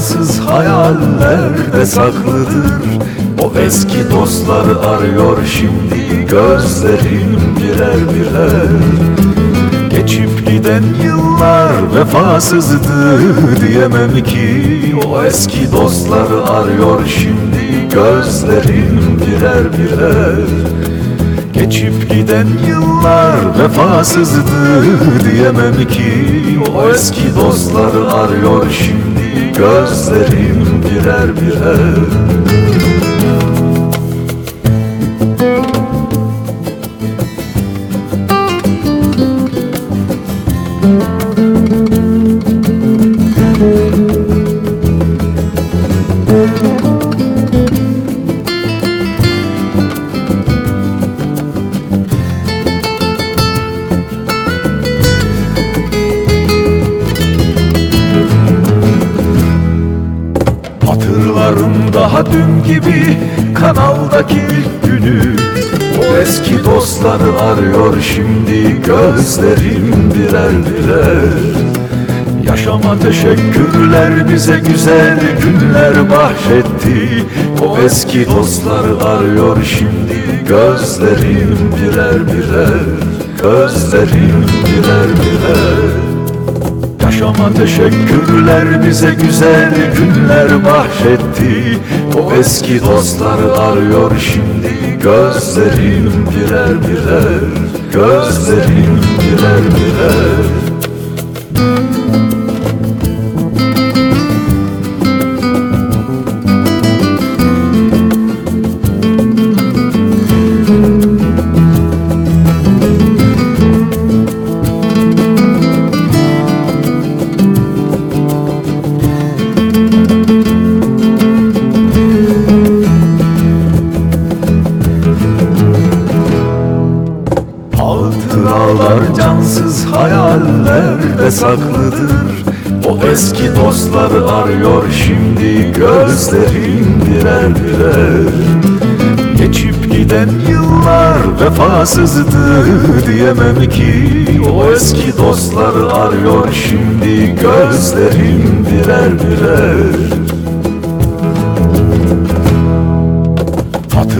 nerelerde saklıdır O eski dostları arıyor şimdi gözlerim birer birer. Geçip giden yıllar vefasızdı diyemem ki O eski dostları arıyor şimdi gözlerim birer birer. Geçip giden yıllar vefasızdı diyemem ki O eski dostları arıyor şimdi gözlerim birer birer Dün gibi kanaldaki ilk günü O eski dostları arıyor şimdi gözlerim birer birer. Yaşama teşekkürler bize güzel günler bahşetti. O eski dostları arıyor şimdi gözlerim birer birer Gözlerim birer birer Yaşama teşekkürler bize güzel günler bahşetti. O eski dostları arıyor şimdi gözlerim birer birer Gözlerim birer birer Hatıralar cansız hayallerde saklıdır. O eski dostları arıyor şimdi gözlerim birer birer. Geçip giden yıllar vefasızdı diyemem ki O eski dostları arıyor şimdi gözlerim birer birer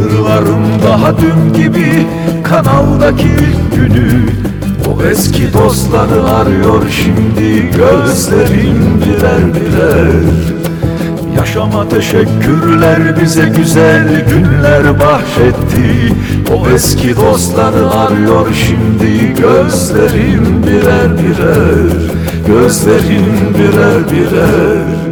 Hatırlarım daha dün gibi kanaldaki ilk günü. O eski dostları arıyor şimdi gözlerim birer birer. Yaşama teşekkürler bize güzel günler bahşetti. O eski dostları arıyor şimdi gözlerim birer birer. Gözlerim birer birer